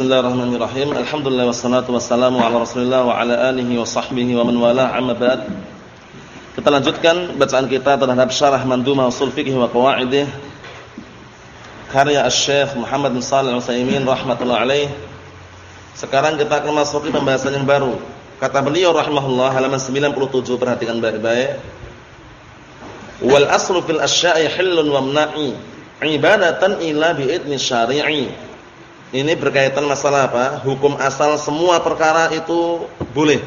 Bismillahirrahmanirrahim. Alhamdulillah wassalatu wassalamu ala Rasulillah wa ala alihi wa sahbihi wa man wala amma ba'd. Kita lanjutkan bacaan kita terhadap syarah Mandhumah Ushul Fiqh wa Qawaidih karya Asy-Syaikh Muhammad bin Shalih Al-Utsaimin rahimatullah alaih. Sekarang kita akan masuk ke pembahasan yang baru. Kata beliau rahimahullah halaman 97 perhatikan baik-baik. Wal aslu fil asya'i hillun wa mna'i ibadatan ila bi'idni syari'i ini berkaitan masalah apa? Hukum asal semua perkara itu boleh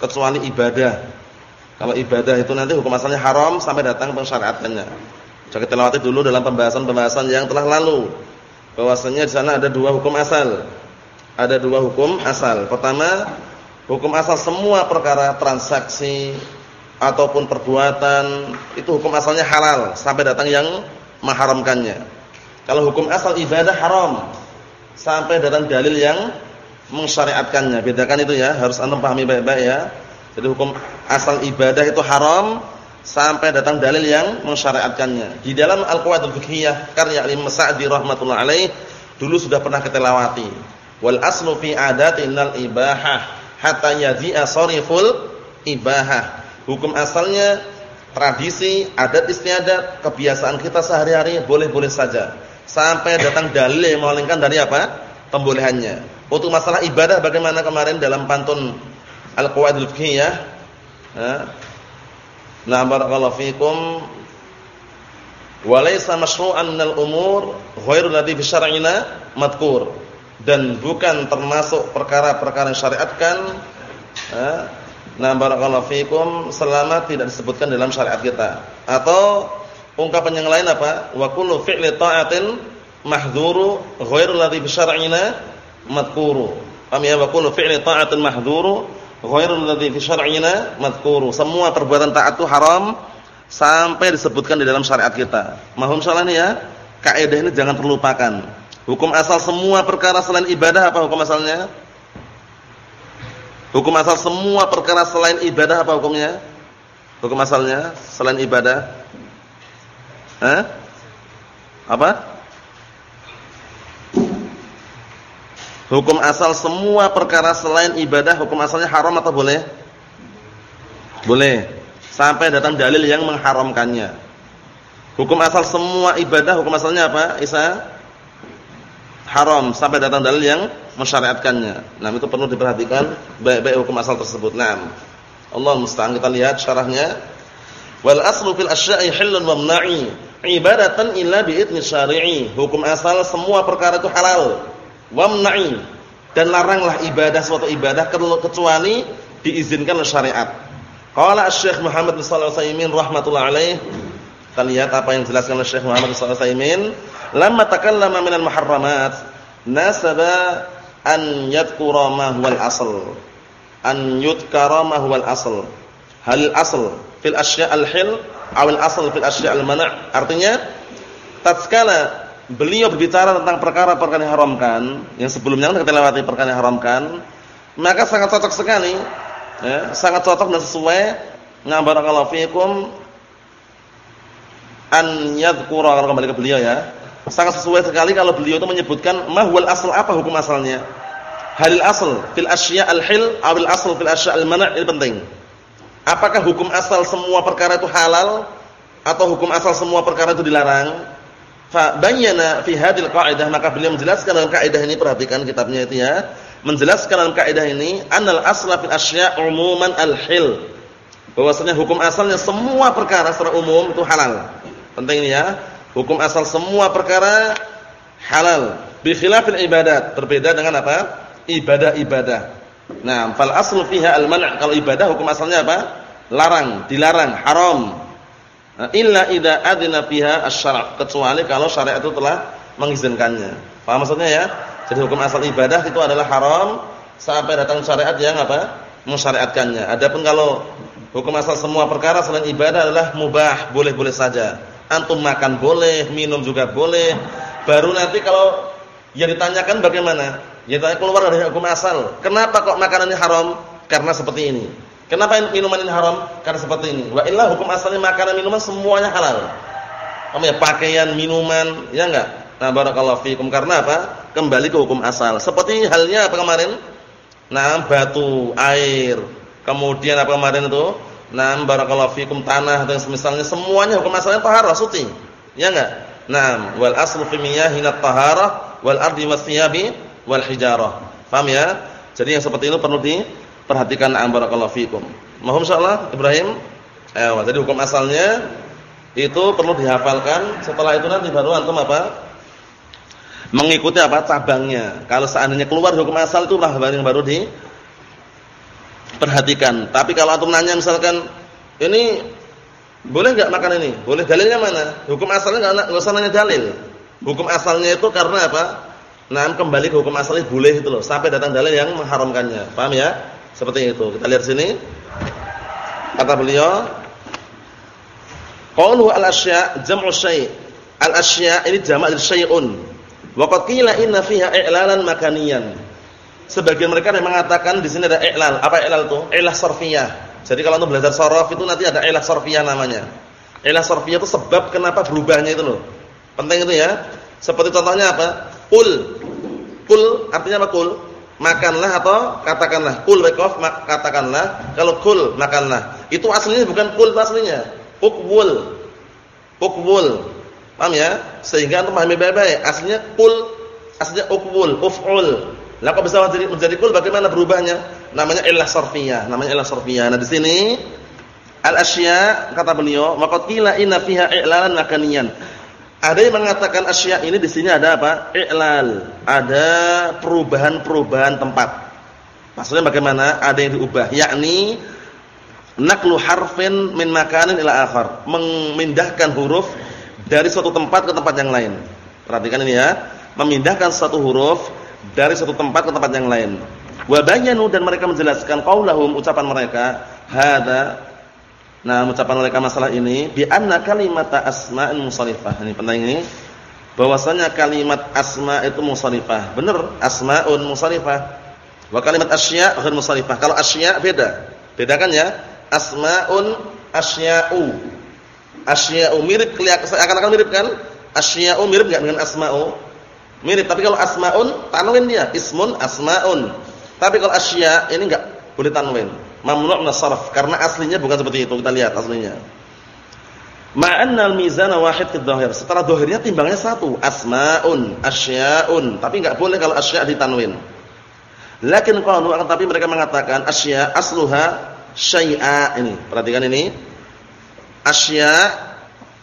kecuali ibadah. Kalau ibadah itu nanti hukum asalnya haram sampai datang pensyariatannya. Coba kita lewati dulu dalam pembahasan-pembahasan yang telah lalu. Bahwasanya di sana ada dua hukum asal. Ada dua hukum asal. Pertama, hukum asal semua perkara transaksi ataupun perbuatan itu hukum asalnya halal sampai datang yang mengharamkannya. Kalau hukum asal ibadah haram sampai datang dalil yang mensyariatkannya. Bedakan itu ya, harus antum pahami baik-baik ya. Jadi hukum asal ibadah itu haram sampai datang dalil yang mensyariatkannya. Di dalam Al-Qawaidul Fiqhiyah karya Imam Sa'di rahimatullah alaih dulu sudah pernah kita lewati. Wal aslu fi adatinal ibahah hatta yadhi'a sariful ibahah. Hukum asalnya tradisi, adat istiadat, kebiasaan kita sehari-hari boleh-boleh saja sampai datang dalil yang memalingkan dari apa? pembolehannya. Untuk masalah ibadah bagaimana kemarin dalam pantun Al-Qawaidul Fiqhiyah? Nah, barakallahu fikum. Walaysa masyru'an minal umur ghairu ladzi fi syar'ina madhkur. Dan bukan termasuk perkara-perkara yang syariatkan Nah, barakallahu fikum selama tidak disebutkan dalam syariat kita. Atau Ungkapan yang lain apa? Wa kullu fi'li ta'atin mahdhuru ghairu ladzi bi syar'ina madhkuru. Paham ya? Wa kullu fi'li ta'atin mahdhuru ghairu ladzi fi syar'ina madhkuru. Semua perbuatan taat itu haram sampai disebutkan di dalam syariat kita. Mahum salah nih ya? Kaidah ini jangan terlupakan. Hukum asal semua perkara selain ibadah apa hukum asalnya? Hukum asal semua perkara selain ibadah apa hukumnya? Hukum asalnya selain ibadah Hah? Apa? Hukum asal semua perkara selain ibadah hukum asalnya haram atau boleh? Boleh. Sampai datang dalil yang mengharamkannya. Hukum asal semua ibadah hukum asalnya apa? Isa? Haram sampai datang dalil yang mensyariatkannya. Nah, itu perlu diperhatikan baik-baik hukum asal tersebut. Naam. Allah musta'an kita lihat syarahnya. Wal aslu fil asya'i hillun wa mna'i ibadatan illa bi'idni syari'i. Hukum asal semua perkara itu halal. Wamna'i. Dan laranglah ibadah suatu ibadah kecuali diizinkan oleh syariat. Qala Asy-Syaikh Muhammad bin Shalih Al-Utsaimin rahimatullah alaih. Kita lihat apa yang dijelaskan oleh Syekh Muhammad bin Shalih Al-Utsaimin. Lamma takallama minal muharramat nasaba an yadhkura ma huwal asl. An yudhkara ma huwal asl. Hal asl fil asya' al-hil awal asal fil asya' al-mana' artinya tatkala beliau berbicara tentang perkara-perkara yang haramkan yang sebelumnya kita lewati perkara yang haramkan maka sangat cocok sekali ya, sangat cocok dan sesuai. Ngabarakallahu fiikum an yadhkura kembali ke beliau ya. Sangat sesuai sekali kalau beliau itu menyebutkan mahwal asal apa hukum asalnya? Halil asal fil asya' al-hil awal asal fil asya' al-mana' ini penting Apakah hukum asal semua perkara itu halal atau hukum asal semua perkara itu dilarang? Fa bayyana fi hadhil qa'idah maka beliau menjelaskan dalam kaidah ini perhatikan kitabnya itu ya. Menjelaskan dalam kaidah ini annal asla fil asya' umuman al-hil. Bahwasanya hukum asalnya semua perkara secara umum itu halal. Penting ini ya. Hukum asal semua perkara halal. Bi khilafil ibadat. Berbeda dengan apa? Ibadah-ibadah. Nah, fal aslu fiha al-man'. Kalau ibadah hukum asalnya apa? Larang, dilarang, haram. Nah, illa idza adina fiha asy-syara'. Kecuali kalau syariat itu telah mengizinkannya. Paham maksudnya ya? Jadi hukum asal ibadah itu adalah haram sampai datang syariat yang apa? Mensyariatkannya. Adapun kalau hukum asal semua perkara selain ibadah adalah mubah, boleh-boleh saja. Antum makan boleh, minum juga boleh. Baru nanti kalau yang ditanyakan bagaimana? Ya keluar dari hukum asal. Kenapa kok makanan ini haram? Karena seperti ini. Kenapa minuman ini haram? Karena seperti ini. Wa illa hukum asalnya makanan minuman semuanya halal. Kamu ya pakaian, minuman, ya enggak? Nah, barakallahu fikum karena apa? Kembali ke hukum asal. Seperti halnya apa kemarin? Nah, batu, air. Kemudian apa kemarin itu? Nah, barakallahu fikum tanah dan semisalnya semuanya hukum asalnya taharah suci. Ya enggak? Nah, wal aslu fi miyahina taharah wal ardi thiyabi wal hijarah. Paham ya? Jadi yang seperti itu perlu diperhatikan nah, barakallahu fikum. Mohon insyaallah Ibrahim. Eh, jadi hukum asalnya itu perlu dihafalkan. Setelah itu nanti baru antum apa? mengikuti apa cabangnya. Kalau seandainya keluar hukum asal itu lah yang baru di perhatikan. Tapi kalau antum nanya misalkan ini boleh nggak makan ini? Boleh dalilnya mana? Hukum asalnya nggak nggak usah nanya dalil. Hukum asalnya itu karena apa? Nah, kembali ke hukum asalnya boleh itu loh, sampai datang dalil yang mengharamkannya. Paham ya? Seperti itu. Kita lihat sini. Kata beliau, qaulu al-asya' jam'u syai'. Al-asya' ini jamak dari syai'un. Waqad qila inna fiha i'lalan makaniyan. Sebagian mereka yang mengatakan di sini ada i'lal. Apa i'lal itu? I'lah sarfiyah. Jadi kalau untuk belajar sorof itu nanti ada i'lah sarfiyah namanya. I'lah sarfiyah itu sebab kenapa berubahnya itu loh. Penting itu ya. Seperti contohnya apa? Kul. Kul artinya apa kul? Makanlah atau katakanlah. Kul wekof katakanlah. Kalau kul makanlah. Itu aslinya bukan kul aslinya. Ukwul. Ukwul. Paham ya? Sehingga antum pahami baik-baik. Aslinya kul, aslinya uqul, uf'ul. Lah kok bisa menjadi menjadi kul bagaimana berubahnya? Namanya ilah sarfiyah, namanya ilah sarfiyah. Nah, di sini al-asya kata beliau, maqad qila inna fiha i'lalan makaniyan. Ada yang mengatakan asya ini di sini ada apa? I'lal. Ada perubahan-perubahan tempat. Maksudnya bagaimana? Ada yang diubah, yakni naklu harfin min makanin ila akhar, memindahkan huruf dari suatu tempat ke tempat yang lain. Perhatikan ini ya, memindahkan satu huruf dari suatu tempat ke tempat yang lain. Wa bayyanu dan mereka menjelaskan qaulahum ucapan mereka hada Nah, ucapan mereka masalah ini bi anna kalimata asma'in musarifah. Ini penting ini. Bahwasanya kalimat asma itu musarifah. Benar, asma'un musarifah. Wa kalimat asya' ghair musarifah. Kalau asya' beda. Bedakan ya. Asma'un asya'u asya'u mirip akan-akan mirip kan? Asya'u mirip enggak dengan asma'u? Mirip, tapi kalau asma'un tanwin dia, ismun asma'un. Tapi kalau asya' ini enggak boleh tanwin. Mamnu' min karena aslinya bukan seperti itu. Kita lihat aslinya. Ma'anna al-mizana wahid fi dhahir. Setelah dhahirnya timbangnya satu, asma'un, asya'un. Tapi enggak boleh kalau asya' ditanwin. Lakin qalu akan tapi mereka mengatakan asya' asluha syai'a ini. Perhatikan ini asya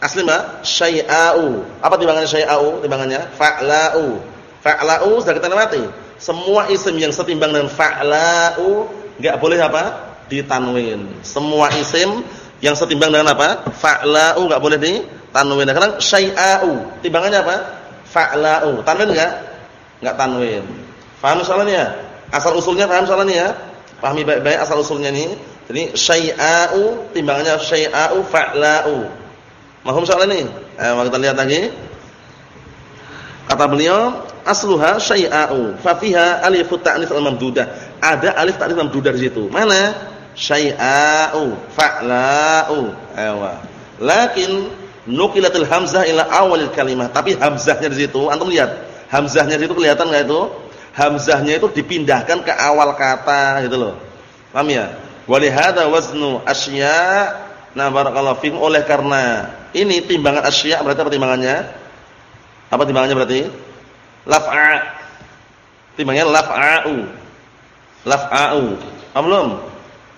asli mbak syai'au apa timbangannya syai'au timbangannya fa'la'u fa'la'u sudah kita lewati semua isim yang setimbang dengan fa'la'u enggak boleh apa ditanwin semua isim yang setimbang dengan apa fa'la'u enggak boleh ditanwin karena syai'au timbangannya apa fa'la'u tanwin enggak enggak tanwin paham soalnya asal usulnya paham soalnya ya pahami baik-baik asal usulnya ini jadi syai'a'u timbangannya syai'a'u fa'la'u. Mahum soal ini? Eh, kita lihat lagi. Kata beliau, asluha syai'a'u. Fa fiha alifu ta'nits al-mamdudah. Ada alif ta'nits mamdudah di situ. Mana? Syai'a'u fa'la'u. Ewa. Lakin nukilatil hamzah ila awalil kalimah. Tapi hamzahnya di situ, antum lihat. Hamzahnya di situ kelihatan enggak itu? Hamzahnya itu dipindahkan ke awal kata gitu loh. Paham ya? Walihada waznu asya' nah barakallahu fikum oleh karena ini timbangan asya' berarti apa timbangannya? Apa timbangannya berarti? Laf'a. Timbangannya laf'a'u. Laf'a'u. Apa belum?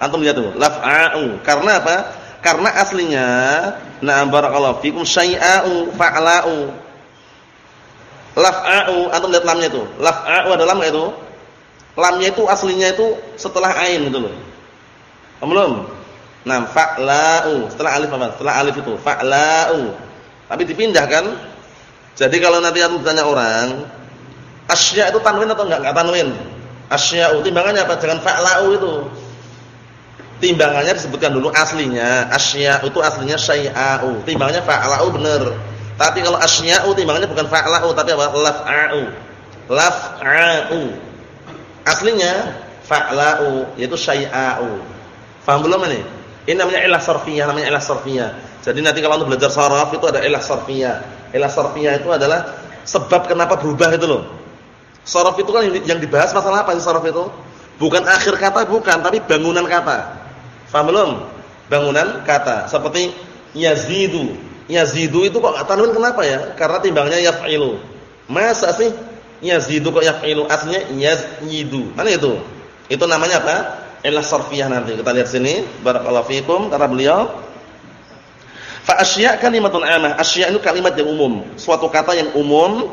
Antum lihat tuh, laf'a'u. Karena apa? Karena aslinya nah barakallahu fikum syai'a'u fa'la'u. Laf'a'u, antum lihat lamnya itu. Laf'a'u ada lam itu? Lamnya itu aslinya itu setelah ain gitu loh. Belum. Nah, fa'la'u. Setelah alif apa? Setelah alif itu fa'la'u. Tapi dipindahkan. Jadi kalau nanti aku bertanya orang, asya itu tanwin atau enggak? Enggak tanwin. Asya'u timbangannya apa? Jangan fa'la'u itu. Timbangannya disebutkan dulu aslinya. Asya itu aslinya syai'a'u. Timbangannya fa'la'u benar. Tapi kalau asya'u timbangannya bukan fa'la'u tapi apa? Laf'a'u. Laf'a'u. Aslinya fa'la'u yaitu syai'a'u. Faham belum ini? Ini namanya ilah sarfiyah, namanya ilah sarfiyah. Jadi nanti kalau untuk belajar saraf itu ada ilah sarfiyah. Ilah sarfiyah itu adalah Sebab kenapa berubah itu loh. Sorof itu kan yang dibahas masalah apa sih sorof itu? Bukan akhir kata bukan, tapi bangunan kata. Faham belum? Bangunan kata. Seperti yazidu. Yazidu itu kok tanwin kenapa ya? Karena timbangnya yaf'ilu. Masa sih yazidu kok yaf'ilu? Aslinya yazidu. Mana itu? Itu namanya apa? Ilah sarfiyah nanti. Kita lihat sini. Barakallahu fikum kata beliau. Fa asya' kalimatun amah. Asya' itu kalimat yang umum, suatu kata yang umum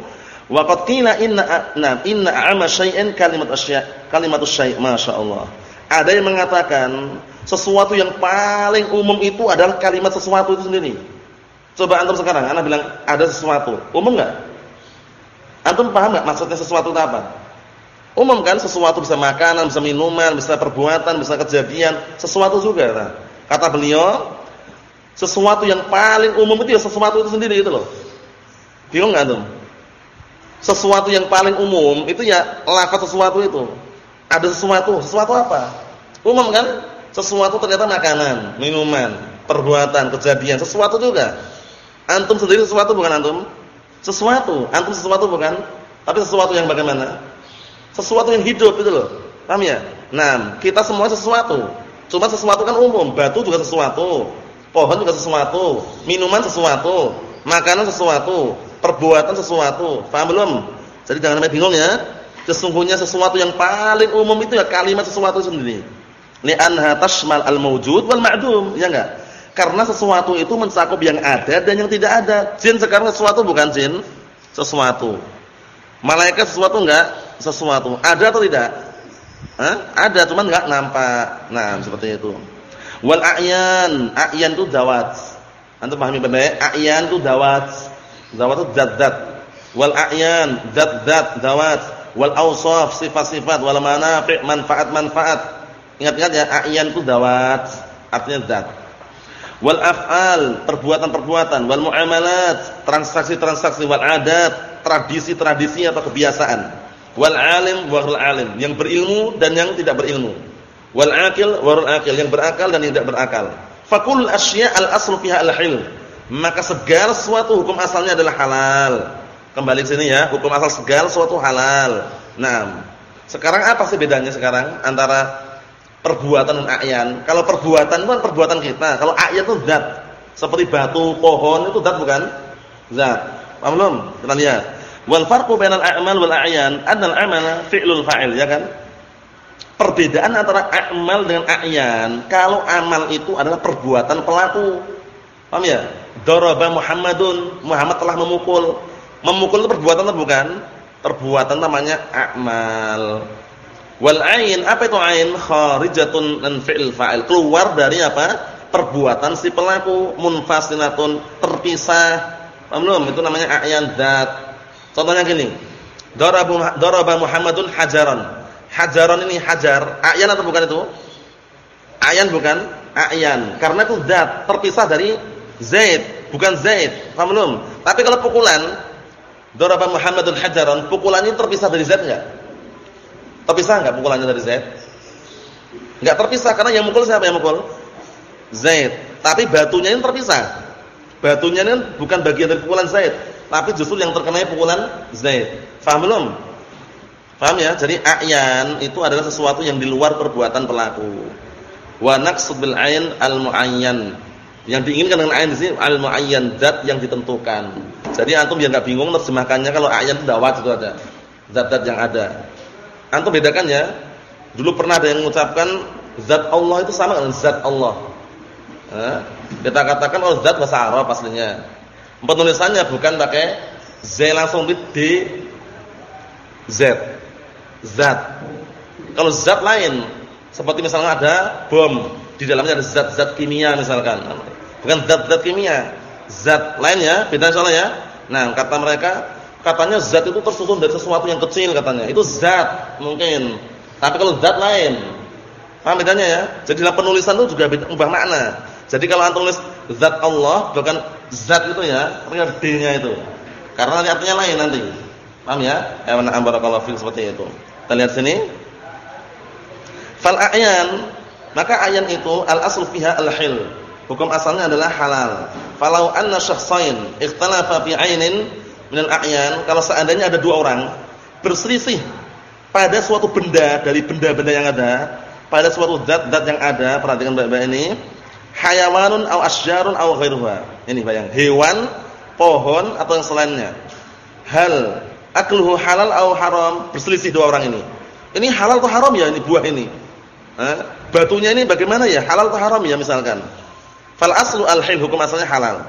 Wa qad qila inna na inna a'ma kalimat asya' kalimatus syai' masyaallah. Ada yang mengatakan sesuatu yang paling umum itu adalah kalimat sesuatu itu sendiri. Coba antum sekarang, ana bilang ada sesuatu. Umum enggak? Antum paham enggak maksudnya sesuatu itu apa? Umum kan sesuatu bisa makanan, bisa minuman, bisa perbuatan, bisa kejadian, sesuatu juga. Nah, kata beliau, sesuatu yang paling umum itu ya sesuatu itu sendiri itu loh. Bingung enggak antum? sesuatu yang paling umum itu ya lafaz sesuatu itu. Ada sesuatu, sesuatu apa? Umum kan? Sesuatu ternyata makanan, minuman, perbuatan, kejadian, sesuatu juga. Antum sendiri sesuatu bukan antum? Sesuatu, antum sesuatu bukan? Tapi sesuatu yang bagaimana? Sesuatu yang hidup itu loh. Paham ya? Nah, kita semua sesuatu. Cuma sesuatu kan umum, batu juga sesuatu, pohon juga sesuatu, minuman sesuatu, makanan sesuatu, perbuatan sesuatu. Paham belum? Jadi jangan sampai bingung ya. Sesungguhnya sesuatu yang paling umum itu ya kalimat sesuatu sendiri. Li'anha tashmal al-mawjud wal ma'dum, ya enggak? Karena sesuatu itu mencakup yang ada dan yang tidak ada. Jin sekarang sesuatu bukan jin? Sesuatu. Malaikat sesuatu enggak? Sesuatu. Ada atau tidak? Hah? Ada, cuman enggak nampak. Nah, seperti itu. Wal a'yan, a'yan itu dawat. Antum pahami benar? A'yan itu dawat. Zawat itu zat-zat. Wal a'yan, zat-zat, zawat. Wal awsaf, sifat-sifat. Wal manafi', manfaat-manfaat. Ingat-ingat ya, a'yan itu zawat. Artinya zat. Wal af'al, perbuatan-perbuatan. Wal mu'amalat, transaksi-transaksi. Wal adat, tradisi-tradisi atau kebiasaan. Wal alim, wal alim. Yang berilmu dan yang tidak berilmu. Wal akil, wal akil. Yang berakal dan yang tidak berakal. Fakul asya' al-aslu fiha al-hilm maka segala sesuatu hukum asalnya adalah halal. Kembali ke sini ya, hukum asal segala sesuatu halal. Nah, sekarang apa sih bedanya sekarang antara perbuatan dan a'yan? Kalau perbuatan itu kan perbuatan kita, kalau a'yan itu zat. Seperti batu, pohon itu zat bukan? Zat. Paham belum? Kita lihat. Wal farqu bainal a'mal wal a'yan, annal amala fi'lul fa'il, ya kan? Perbedaan antara a'mal dengan a'yan, kalau amal itu adalah perbuatan pelaku. Paham ya? Daraba Muhammadun, Muhammad telah memukul. Memukul itu perbuatan atau bukan? Perbuatan namanya a'mal. Wal ain, apa itu ain? Kharijatun an fi'il fa'il. Keluar dari apa? Perbuatan si pelaku, munfasilatun, terpisah. Paham belum? Itu namanya a'yan dzat. Contohnya gini. Daraba daraba Muhammadun hajaran. Hajaran ini hajar, a'yan atau bukan itu? A'yan bukan? A'yan. Karena itu zat, terpisah dari Zaid, bukan Zaid. Paham belum? Tapi kalau pukulan Daraba Muhammadul hajaran, pukulannya terpisah dari Zaid enggak? Terpisah enggak pukulannya dari Zaid? Enggak terpisah karena yang mukul siapa yang mukul? Zaid. Tapi batunya ini terpisah. Batunya ini bukan bagian dari pukulan Zaid, tapi justru yang terkena pukulan Zaid. Paham belum? Paham ya? Jadi a'yan itu adalah sesuatu yang di luar perbuatan pelaku. Wa naqsud bil ain al muayyan yang diinginkan dengan ayan di sini al-muayyan zat yang ditentukan. Jadi antum biar enggak bingung terjemahkannya kalau ayan itu dawat itu ada. Zat-zat yang ada. Antum bedakan ya. Dulu pernah ada yang mengucapkan zat Allah itu sama dengan zat Allah. Nah, kita katakan oh zat bahasa Arab aslinya. Penulisannya bukan pakai z langsung di d z. Zat. Kalau zat lain seperti misalnya ada bom, di dalamnya ada zat-zat kimia misalkan. Bukan zat-zat kimia. Zat lainnya, beda soalnya ya. Nah, kata mereka, katanya zat itu tersusun dari sesuatu yang kecil katanya. Itu zat mungkin. Tapi kalau zat lain, paham bedanya ya? Jadi dalam penulisan itu juga beda, ubah makna. Jadi kalau antum tulis zat Allah bukan zat itu ya, artinya D-nya itu. Karena artinya lain nanti. Paham ya? Ya na'am barakallahu fiik seperti itu. Kita lihat sini. Fal a'yan, maka ayan itu al asl fiha al-hil. Hukum asalnya adalah halal. Falau anna syakhsain ikhtalafa fi 'ainin minal a'yan, kalau seandainya ada dua orang berselisih pada suatu benda dari benda-benda yang ada, pada suatu zat-zat yang ada, perhatikan baik-baik ini, hayawanun aw asjarun aw ghairuha. Ini bayang, hewan, pohon atau yang selainnya. Hal akluhu halal aw haram? Berselisih dua orang ini. Ini halal atau haram ya ini buah ini? Batunya ini bagaimana ya? Halal atau haram ya misalkan? Fal aslu al-hil hukum asalnya halal.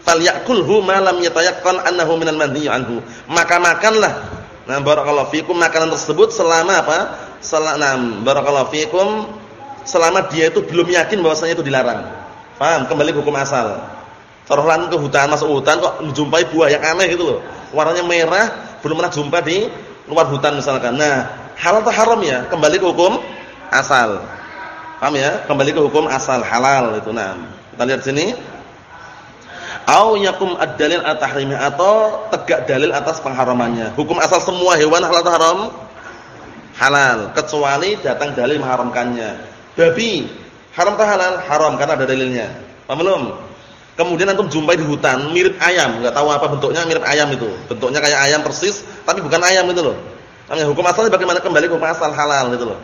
Fal yakulhu ma lam yatayaqqan annahu minal manhi anhu. Maka makanlah Nah, barakallahu fikum makanan tersebut selama apa? Selama barakallahu fikum selama dia itu belum yakin bahwasanya itu dilarang. Paham? Kembali ke hukum asal. Taruhlah ke hutan, masuk hutan kok menjumpai buah yang aneh gitu loh. Warnanya merah, belum pernah jumpa di luar hutan misalkan. Nah, halal atau haram ya? Kembali ke hukum asal. Paham ya? Kembali ke hukum asal halal itu. Nah, kita lihat sini. Au yakum ad-dalil at-tahrimi atau tegak dalil atas pengharamannya. Hukum asal semua hewan halal atau haram? Halal, kecuali datang dalil mengharamkannya. Babi haram atau halal? Haram karena ada dalilnya. Paham belum? Kemudian antum jumpai di hutan mirip ayam, enggak tahu apa bentuknya mirip ayam itu. Bentuknya kayak ayam persis, tapi bukan ayam itu loh. Paham ya? Hukum asalnya bagaimana kembali hukum asal halal itu loh.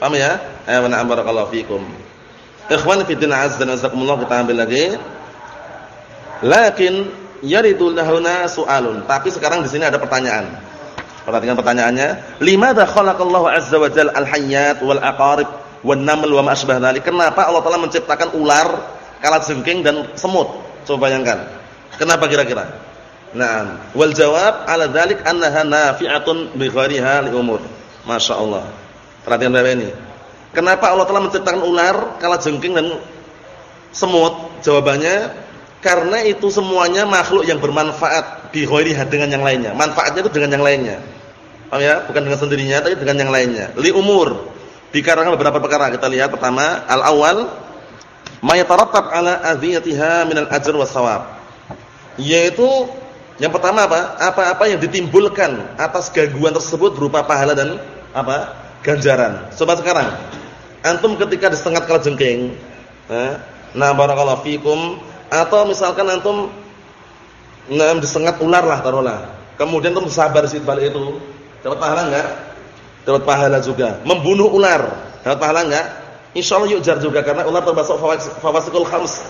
Paham ya? Ayo na'am barakallahu fikum. Ikhwan fi din azza wa jalla kita ambil lagi. Lakin yaridu lahuna su'alun. Tapi sekarang di sini ada pertanyaan. Perhatikan pertanyaannya. Limadza khalaqallahu azza wa jalla al-hayyat wal aqarib wan naml wa ma asbah? Kenapa Allah Taala menciptakan ular, kalajengking dan semut? Coba bayangkan. Kenapa kira-kira? Nah, wal jawab ala dzalik annaha nafi'atun bi ghairiha li. Masyaallah. Perhatikan Bapak ini. Kenapa Allah Taala menciptakan ular, kalajengking dan semut? Jawabannya karena itu semuanya makhluk yang bermanfaat di ghairiha dengan yang lainnya. Manfaatnya itu dengan yang lainnya. Paham ya? Bukan dengan sendirinya tapi dengan yang lainnya. Li umur. Dikarenakan beberapa perkara. Kita lihat pertama, al-awwal ma yatarattab ala adhiyatiha minal ajr was shawab. Yaitu yang pertama apa? Apa-apa yang ditimbulkan atas gangguan tersebut berupa pahala dan apa? Ganjaran. Coba sekarang. Antum ketika disengat kalajengking, eh, nah barakallahu fikum atau misalkan antum ngam disengat ular lah taruhlah. Kemudian antum sabar sih balik itu. Dapat pahala enggak? Dapat pahala juga. Membunuh ular, dapat pahala enggak? Insyaallah yujar juga karena ular termasuk fawasikul khams.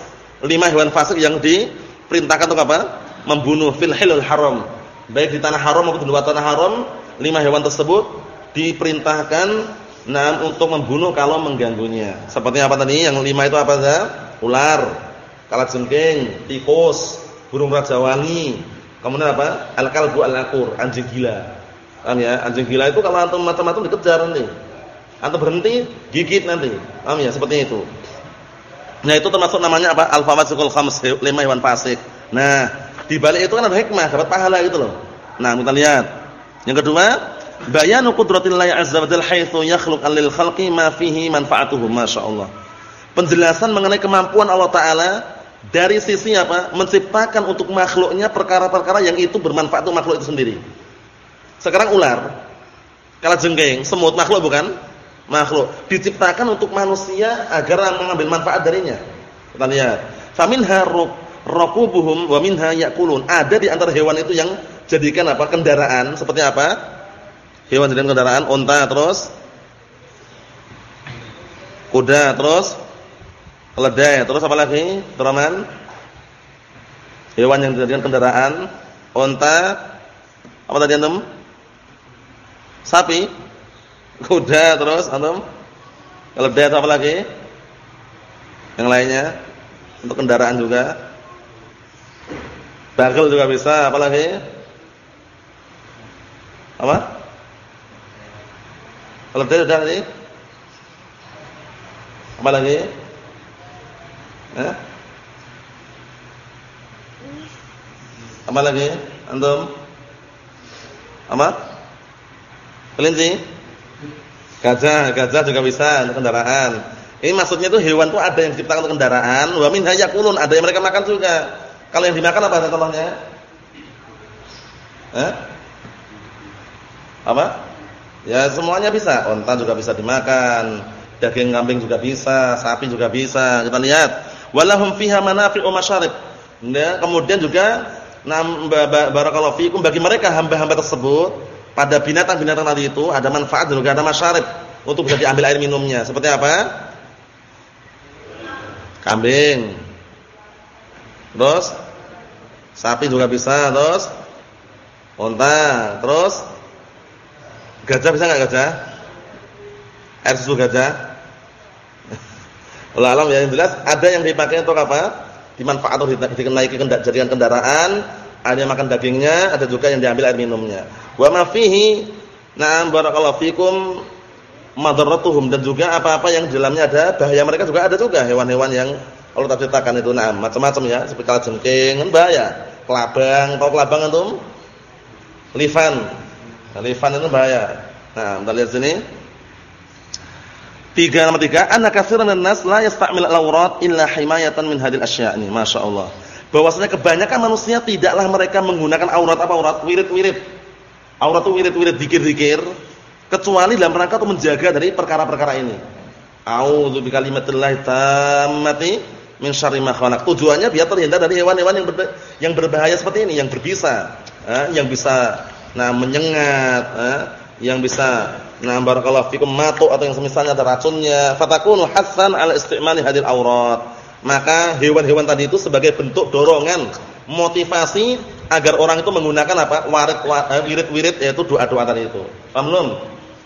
Lima hewan fasik yang diperintahkan untuk apa? Membunuh fil hilal haram. Baik di tanah haram maupun di luar tanah haram, lima hewan tersebut diperintahkan nah untuk membunuh kalau mengganggunya. Seperti apa tadi? Yang lima itu apa saja? Ular, kalajengking, tikus, burung raja wali, kemudian apa? Al-kalbu al-akur, anjing gila. Paham ya? Anjing gila itu kalau antum macam-macam dikejar nanti. Antum berhenti, gigit nanti. Paham ya? Seperti itu. Nah, itu termasuk namanya apa? Al-fawasikul khams, lima hewan fasik. Nah, di balik itu kan ada hikmah, dapat pahala gitu loh. Nah, kita lihat. Yang kedua, bayanu qudratillahi azza wa jalla haitsu yakhluq lil khalqi ma fihi manfaatuhu, masyaallah. Penjelasan mengenai kemampuan Allah taala dari sisi apa? Menciptakan untuk makhluknya perkara-perkara yang itu bermanfaat untuk makhluk itu sendiri. Sekarang ular, kalajengking, semut makhluk bukan? Makhluk. Diciptakan untuk manusia agar mengambil manfaat darinya. Kita lihat. Faminha raqubuhum wa minha yakulun. Ada di antara hewan itu yang jadikan apa? kendaraan, seperti apa? Hewan jadikan kendaraan, unta terus kuda terus keledai, terus apa lagi? Turaman? Hewan yang dijadikan kendaraan, unta, apa tadi antum? Sapi, kuda, terus antum? Keledai atau apa lagi? Yang lainnya untuk kendaraan juga. Bagel juga bisa, apa Apa? Keledai sudah tadi? Apa lagi? Eh? Apa lagi? Antum? Apa? Kelinci? Gajah, gajah juga bisa untuk kendaraan. Ini maksudnya itu hewan itu ada yang diciptakan untuk kendaraan, wa min hayakulun, ada yang mereka makan juga. Kalau yang dimakan apa contohnya? Eh? Apa? Ya semuanya bisa. Onta juga bisa dimakan, daging kambing juga bisa, sapi juga bisa. Kita lihat walahum fiha manafi'u masyarib. Ya, kemudian juga barakallahu fikum bagi mereka hamba-hamba tersebut pada binatang-binatang tadi itu ada manfaat dan juga ada masyarib untuk bisa diambil air minumnya. Seperti apa? Kambing. Terus sapi juga bisa, terus unta, terus gajah bisa enggak gajah? Air susu gajah? Allah alam ya yang jelas ada yang dipakai untuk apa? dimanfaatkan atau dikenaiki jadikan kendaraan, ada yang makan dagingnya, ada juga yang diambil air minumnya. Wa ma fihi na'am barakallahu fikum madarratuhum dan juga apa-apa yang di dalamnya ada bahaya mereka juga ada juga hewan-hewan yang Allah tak ceritakan itu nah macam-macam ya seperti kalajengking kan bahaya kelabang tahu kelabang antum lifan nah, lifan itu bahaya nah kita lihat sini Tiga nomor tiga, anak katsiran nas la yasta'mil al-awrat illa himayatan min hadil asya' ini, Allah. Bahwasanya kebanyakan manusia tidaklah mereka menggunakan aurat apa aurat wirid-wirid. Aurat itu wirid-wirid dikir-dikir kecuali dalam rangka untuk menjaga dari perkara-perkara ini. A'udzu bikalimatillahi tammati min syarri ma khalaq. Tujuannya biar terhindar dari hewan-hewan yang yang berbahaya seperti ini, yang berbisa, eh, yang bisa nah menyengat, eh, yang bisa Nah, barakallahu fikum matu atau yang semisalnya ada racunnya, fatakunu hasan ala istimali hadil aurat. Maka hewan-hewan tadi itu sebagai bentuk dorongan, motivasi agar orang itu menggunakan apa? Eh, wirid-wirid yaitu doa-doa tadi itu. Paham belum?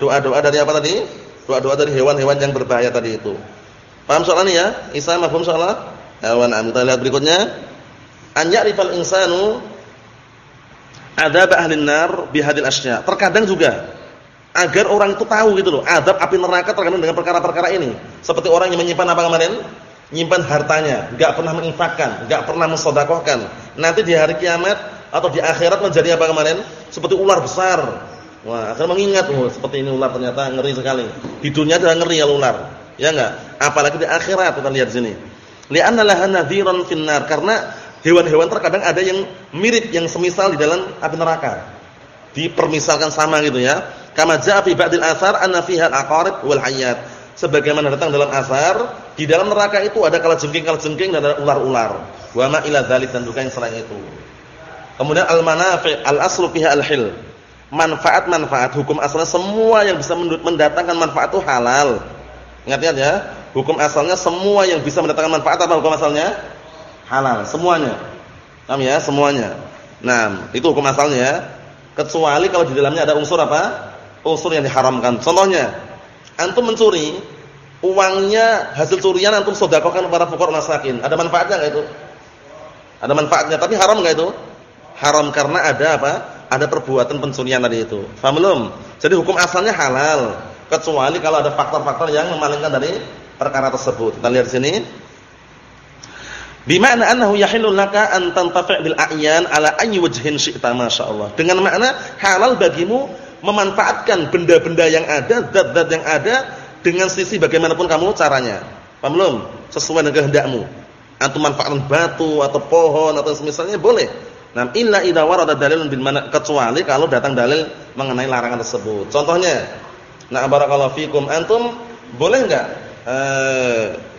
Doa-doa dari apa tadi? Doa-doa dari hewan-hewan yang berbahaya tadi itu. Paham soal ini ya? Isa mafhum soalnya? Hewan kita lihat berikutnya. An ya'rifal insanu adzab ahlin nar bihadil asya. Terkadang juga agar orang itu tahu gitu loh, adab api neraka terkadang dengan perkara-perkara ini. Seperti orang yang menyimpan apa kemarin? Menyimpan hartanya, enggak pernah menginfakkan, enggak pernah mensedekahkan. Nanti di hari kiamat atau di akhirat menjadi apa kemarin? Seperti ular besar. Wah, akan mengingat, oh seperti ini ular ternyata ngeri sekali. Di dunia sudah ngeri ya ular. Ya enggak? Apalagi di akhirat kita lihat sini. Li'anna laha nadhiran finnar karena hewan-hewan terkadang ada yang mirip yang semisal di dalam api neraka. Dipermisalkan sama gitu ya Kama jaa fi ba'dil athar anna fiha al-aqarib wal hayat. Sebagaimana datang dalam asar, di dalam neraka itu ada kalajengking-kalajengking dan ada ular-ular. Wa ma ila dzalik dan juga yang selain itu. Kemudian al-manafi' al-aslu fiha al-hil. Manfaat-manfaat hukum asalnya semua yang bisa mendatangkan manfaat itu halal. Ingat-ingat ya, hukum asalnya semua yang bisa mendatangkan manfaat apa hukum asalnya? Halal, semuanya. Paham ya? Semuanya. Nah, itu hukum asalnya ya. Kecuali kalau di dalamnya ada unsur apa? unsur yang diharamkan. Contohnya, antum mencuri, uangnya hasil curian antum sedekahkan kepada fakir masakin. Ada manfaatnya enggak itu? Ada manfaatnya, tapi haram enggak itu? Haram karena ada apa? Ada perbuatan pencurian tadi itu. Faham belum? Jadi hukum asalnya halal, kecuali kalau ada faktor-faktor yang memalingkan dari perkara tersebut. Kita lihat sini. Bimana annahu yahillu laka an tantafi' bil a'yan ala ayyi wajhin syi'ta masyaallah. Dengan makna halal bagimu memanfaatkan benda-benda yang ada, zat-zat yang ada dengan sisi bagaimanapun kamu caranya. Paham belum? Sesuai dengan kehendakmu. Antum manfaatkan batu atau pohon atau semisalnya boleh. Nah, illa idza warada dalilun bil mana kecuali kalau datang dalil mengenai larangan tersebut. Contohnya, nah barakallahu fikum antum boleh enggak eh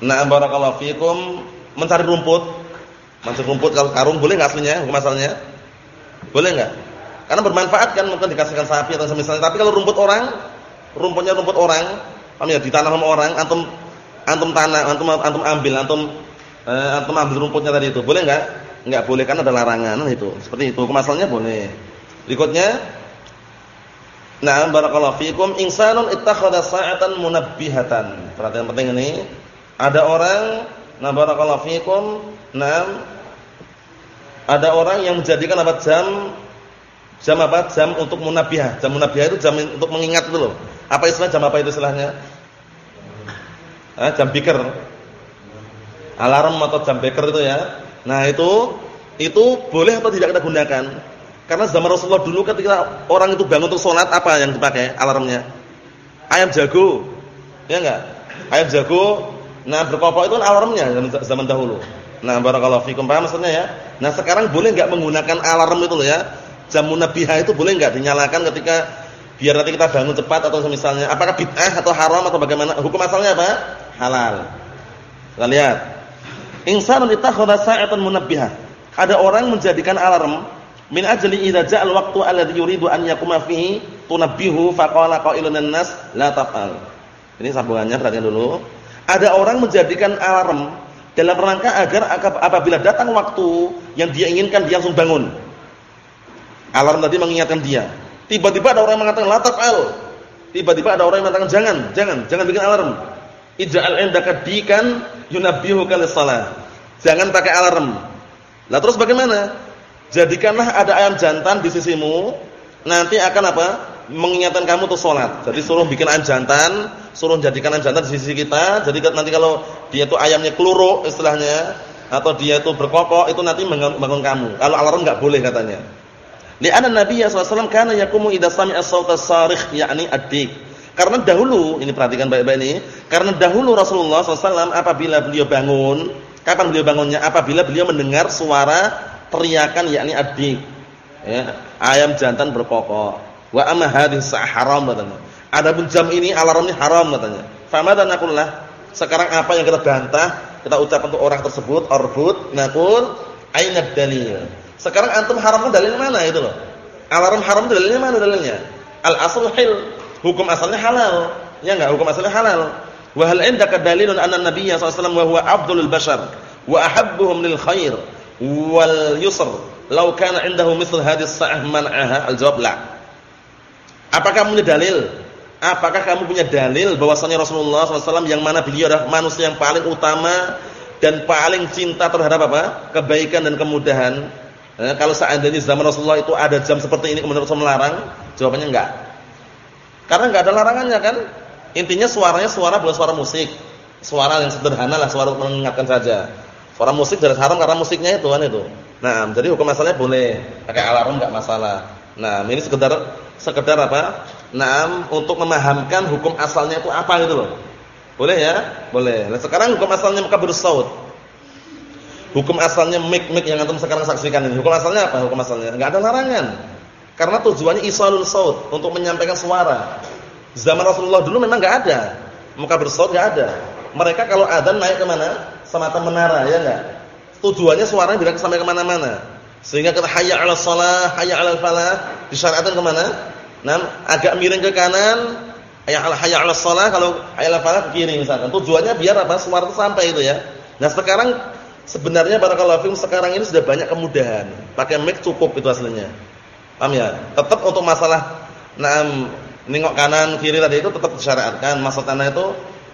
nah barakallahu fikum mencari rumput? Mencari rumput kalau karung boleh enggak aslinya? Hukum asalnya? Boleh enggak? Karena bermanfaat kan mungkin dikasihkan sapi atau semisalnya. Tapi kalau rumput orang, rumputnya rumput orang, paham ya ditanam sama orang, antum antum tanah, antum antum ambil, antum eh, antum ambil rumputnya tadi itu. Boleh enggak? Enggak boleh karena ada larangan itu. Seperti itu. Hukum asalnya boleh. Berikutnya Nah, barakallahu fikum insanun ittakhadha sa'atan munabbihatan. Perhatian penting ini. Ada orang, nah barakallahu fikum, nah ada orang yang menjadikan apa jam Jam apa? Jam untuk munabiah. Jam munabiah itu jam untuk mengingat itu loh. Apa istilah jam apa itu istilahnya? Ah, jam beaker. Alarm atau jam beaker itu ya. Nah, itu itu boleh atau tidak kita gunakan? Karena zaman Rasulullah dulu ketika orang itu bangun untuk sholat apa yang dipakai alarmnya? Ayam jago. Ya enggak? Ayam jago. Nah, berkokok itu kan alarmnya zaman dahulu. Nah, barakallahu fikum. Paham maksudnya ya? Nah, sekarang boleh enggak menggunakan alarm itu loh ya? jam munabbihah itu boleh enggak dinyalakan ketika biar nanti kita bangun cepat atau misalnya apakah bid'ah atau haram atau bagaimana? Hukum asalnya apa? Halal. Kita lihat. Insanun ittakhadha sa'atan munabbihah. Ada orang menjadikan alarm min ajli idza ja'al waqtu alladhi yuridu an yakuma fihi tunabbihu faqala qailun nas la taf'al. Ini sambungannya perhatikan dulu. Ada orang menjadikan alarm dalam rangka agar apabila datang waktu yang dia inginkan dia langsung bangun. Alarm tadi mengingatkan dia. Tiba-tiba ada orang yang mengatakan la taf'al. Tiba-tiba ada orang yang mengatakan jangan, jangan, jangan bikin alarm. Ij'al indaka dikan yunabbihuka lis-shalah. Jangan pakai alarm. Lah terus bagaimana? Jadikanlah ada ayam jantan di sisimu, nanti akan apa? Mengingatkan kamu untuk sholat. Jadi suruh bikin ayam jantan, suruh jadikan ayam jantan di sisi kita. Jadi nanti kalau dia itu ayamnya keluruk istilahnya, atau dia itu berkokok, itu nanti bangun kamu. Kalau alarm nggak boleh katanya. Li'anna Nabi SAW karena yakumu idza sami'a sawta sarikh yakni ad-dik. Karena dahulu, ini perhatikan baik-baik ini, karena dahulu Rasulullah SAW apabila beliau bangun, Kapan beliau bangunnya? Apabila beliau mendengar suara teriakan yakni adik. Ya, ayam jantan berkokok. Wa amma haram katanya. Adapun jam ini alarmnya haram katanya. Famada naqullah? Sekarang apa yang kita bantah? Kita ucapkan untuk orang tersebut, orbut, naqul aina dalil. Sekarang antum haramnya dalil mana itu loh? Alarm haram dalilnya mana dalilnya? Al asl hil. Hukum asalnya halal. Ya enggak? Hukum asalnya halal. Wa hal indaka dalilun anna nabiyya sallallahu wa huwa afdalul bashar wa ahabbuhum lil khair wal yusr law kana indahu mithl hadhihi as-sa'ah man'aha al-jawab la Apakah punya dalil? Apakah kamu punya dalil bahwasanya Rasulullah SAW yang mana beliau adalah manusia yang paling utama dan paling cinta terhadap apa? Kebaikan dan kemudahan. Eh, kalau seandainya zaman Rasulullah itu ada jam seperti ini kemudian Rasul melarang, jawabannya enggak. Karena enggak ada larangannya kan? Intinya suaranya suara bukan suara musik. Suara yang sederhana lah, suara mengingatkan saja. Suara musik jelas haram karena musiknya itu kan itu. Nah, jadi hukum asalnya boleh. Pakai alarm enggak masalah. Nah, ini sekedar sekedar apa? Nah, untuk memahamkan hukum asalnya itu apa gitu loh. Boleh ya? Boleh. Nah, sekarang hukum asalnya muka bersaut. Hukum asalnya mic-mic yang antum sekarang saksikan ini. Hukum asalnya apa? Hukum asalnya enggak ada larangan. Karena tujuannya isalul saut, untuk menyampaikan suara. Zaman Rasulullah dulu memang enggak ada. Muka bersaut enggak ada. Mereka kalau adzan naik ke mana? Semata menara, ya enggak? Tujuannya suaranya biar sampai ke mana-mana. Sehingga kata hayya 'alas shalah, hayya 'alal falah, disyariatkan ke mana? Nah, agak miring ke kanan, hayya 'ala hayya 'alas shalah, kalau hayya 'alal falah ke kiri misalkan. Tujuannya biar apa? Suara itu sampai itu ya. Nah, sekarang sebenarnya barakallahu fikum sekarang ini sudah banyak kemudahan. Pakai mic cukup itu aslinya. Paham ya? Tetap untuk masalah nah nengok kanan kiri tadi itu tetap disyariatkan. Maksudnya itu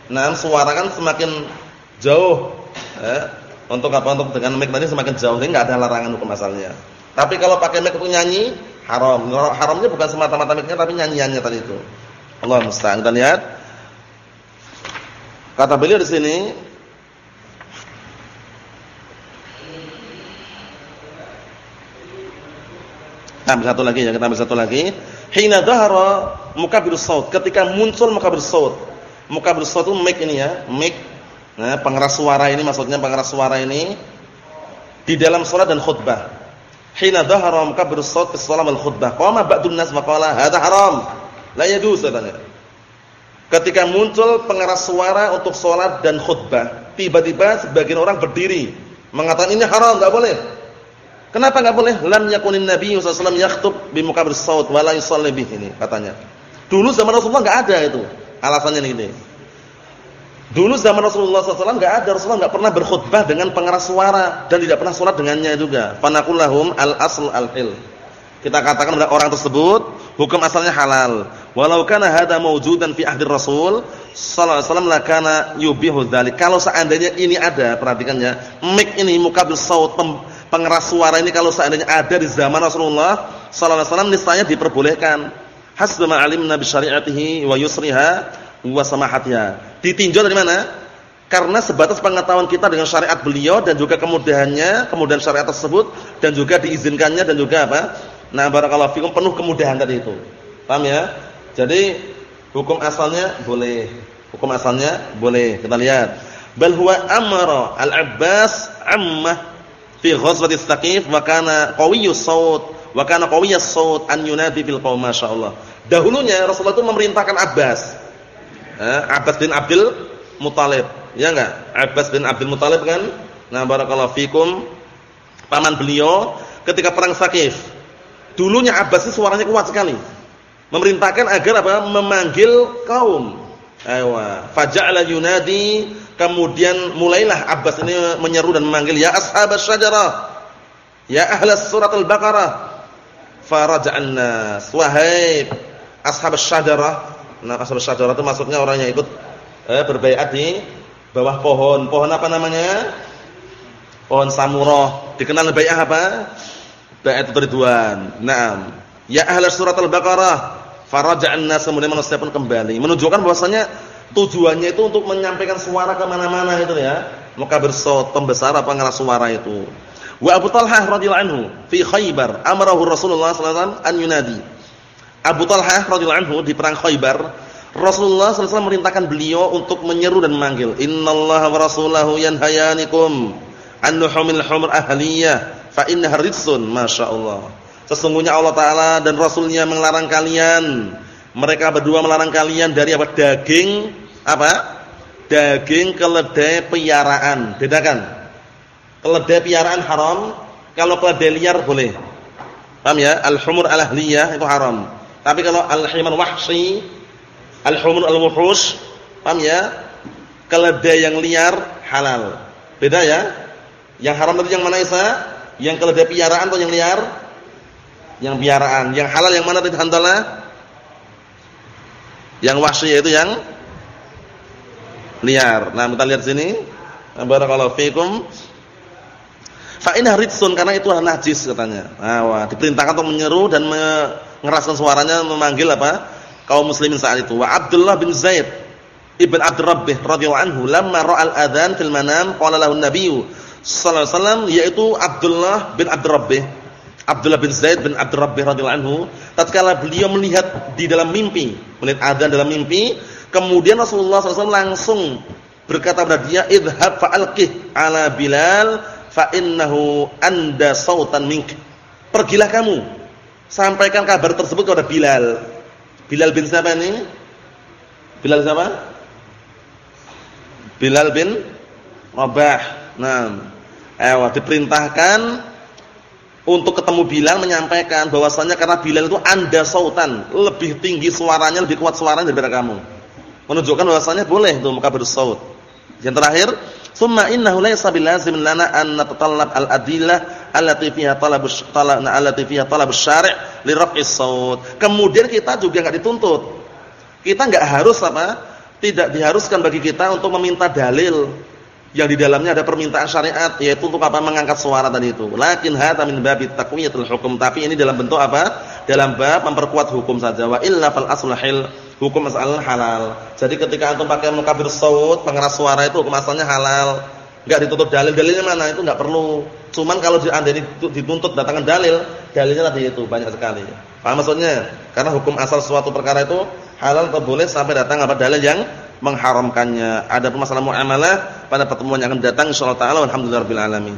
nah suara kan semakin jauh eh, untuk apa untuk dengan mic tadi semakin jauh ini enggak ada larangan hukum asalnya. Tapi kalau pakai mic untuk nyanyi haram. Haramnya bukan semata-mata mic-nya tapi nyanyiannya tadi itu. Allah musta'an. Kita lihat kata beliau di sini Nah, satu lagi ya, kita ambil satu lagi. Hina dhahara mukabirus saut. Ketika muncul mukabirus saut. Mukabirus saut itu mic ini ya, mic. Nah, pengeras suara ini maksudnya pengeras suara ini di dalam salat dan khutbah. Hina dhahara mukabirus saut fi shalah wal khutbah. Qama ba'dun nas wa qala hadha haram. La yajuz katanya. Ketika muncul pengeras suara untuk salat dan khutbah, tiba-tiba sebagian orang berdiri mengatakan ini haram, enggak boleh. Kenapa enggak boleh? Lam yakunin Nabi sallallahu alaihi wasallam yakhutub bi mukabir saut wa la yusalli bih ini katanya. Dulu zaman Rasulullah enggak ada itu. Alasannya ini. Dulu zaman Rasulullah SAW enggak ada, Rasulullah enggak pernah berkhutbah dengan pengeras suara dan tidak pernah sholat dengannya juga. Fanakullahum al-asl al-hil. Kita katakan kepada orang tersebut, hukum asalnya halal. Walau kana hadza mawjudan fi ahdir Rasul sallallahu alaihi wasallam lakana yubihu. Kalau seandainya ini ada, perhatikan ya, mic ini mukabil saut pengeras suara ini kalau seandainya ada di zaman Rasulullah sallallahu alaihi wasallam niscaya diperbolehkan. Hasbama alimna bi syari'atihi wa yusriha wa samahatiha. Ditinjau dari mana? Karena sebatas pengetahuan kita dengan syariat beliau dan juga kemudahannya, kemudahan syariat tersebut dan juga diizinkannya dan juga apa? Nah, barakallahu fikum penuh kemudahan tadi itu. Paham ya? Jadi hukum asalnya boleh. Hukum asalnya boleh. Kita lihat. Bal huwa amara al-Abbas ammah fi ghazwati Tsaqif wa kana qawiyyus saut wa kana qawiyyus saut an yunadi fil qaum masyaallah. Dahulunya Rasulullah itu memerintahkan Abbas. Eh, Abbas bin Abdul Muthalib. Ya enggak? Abbas bin Abdul Muthalib kan? Nah, barakallahu fikum paman beliau ketika perang Sakif. Dulunya Abbas itu suaranya kuat sekali. Memerintahkan agar apa? Memanggil kaum. Aywa, faja'ala yunadi, kemudian mulailah Abbas ini menyeru dan memanggil ya ashabas syajarah. Ya ahlas surat al-Baqarah. Faraja'an nas. Wahai ashabas syajarah. Nah, ashabas syajarah itu maksudnya orang yang ikut eh, berbaiat di bawah pohon. Pohon apa namanya? Pohon samurah. Dikenal bai'ah apa? Bai'at Ridwan. Naam. Ya ahlas surat al-Baqarah. Faraja'an nas manusia pun kembali. Menunjukkan bahwasanya tujuannya itu untuk menyampaikan suara ke mana-mana itu ya. Maka bersot pembesar apa ngeras suara itu. Wa Abu Talhah radhiyallahu anhu fi Khaybar amarahu Rasulullah sallallahu alaihi wasallam an yunadi. Abu Talhah radhiyallahu anhu di perang Khaybar Rasulullah wasallam merintahkan beliau untuk menyeru dan memanggil innallaha wa rasulahu yanhayanikum an luhumil humr ahliyah fa innaha ridsun masyaallah. Sesungguhnya Allah taala dan rasulnya melarang kalian mereka berdua melarang kalian dari apa daging apa? Daging keledai piaraan. Bedakan keledai piaraan haram, kalau keledai liar boleh. Paham ya? Al-humur al-ahliyah itu haram. Tapi kalau al-himan wahsi, al-humur al-wuhus, paham ya? Keledai yang liar halal. Beda ya? Yang haram tadi yang mana Isa? Yang keledai piaraan atau yang liar? Yang piaraan. Yang halal yang mana tadi hantalah? Yang wahsi itu yang liar. Nah, kita lihat sini. Barakallahu fikum. Fa inna ritsun karena itu najis katanya. Nah, wah, diperintahkan untuk menyeru dan mengeraskan suaranya memanggil apa? kaum muslimin saat itu. Wa Abdullah bin Zaid ibn Abd Rabbih radhiyallahu anhu lamma ra'al adzan fil manam qala lahu an-nabiy sallallahu alaihi wasallam yaitu Abdullah bin Abd Rabbih Abdullah bin Zaid bin Abd Rabbih radhiyallahu anhu tatkala beliau melihat di dalam mimpi, melihat adzan dalam mimpi, kemudian Rasulullah SAW langsung berkata kepada dia, "Idhhab fa'alqih ala Bilal fa innahu anda sautan mink. Pergilah kamu, sampaikan kabar tersebut kepada Bilal. Bilal bin siapa ini? Bilal siapa? Bilal bin Rabah. Nah, eh diperintahkan untuk ketemu Bilal menyampaikan bahwasanya karena Bilal itu anda sautan, lebih tinggi suaranya, lebih kuat suaranya daripada kamu. Menunjukkan bahwasanya boleh itu muka bersaut. Yang terakhir, Summa innahu laysa bilazimin lana an natatallab al-adillah allati fiha talabus talabna allati fiha talabus syari' li raf'is saut. Kemudian kita juga enggak dituntut. Kita enggak harus apa? Tidak diharuskan bagi kita untuk meminta dalil yang di dalamnya ada permintaan syariat yaitu untuk apa mengangkat suara tadi itu. Lakin hadza min babit taqwiyatul hukum, tapi ini dalam bentuk apa? Dalam bab memperkuat hukum saja. Wa illa fal aslahil hukum masalah halal. Jadi ketika antum pakai mukabir saut, pengeras suara itu hukum asalnya halal. Enggak ditutup dalil. Dalilnya mana? Itu enggak perlu. Cuman kalau ini dituntut datangkan dalil, dalilnya tadi itu banyak sekali. Paham maksudnya? Karena hukum asal suatu perkara itu halal atau boleh sampai datang apa dalil yang mengharamkannya. Ada permasalahan muamalah pada pertemuan yang akan datang insyaallah taala alhamdulillahirabbil alamin.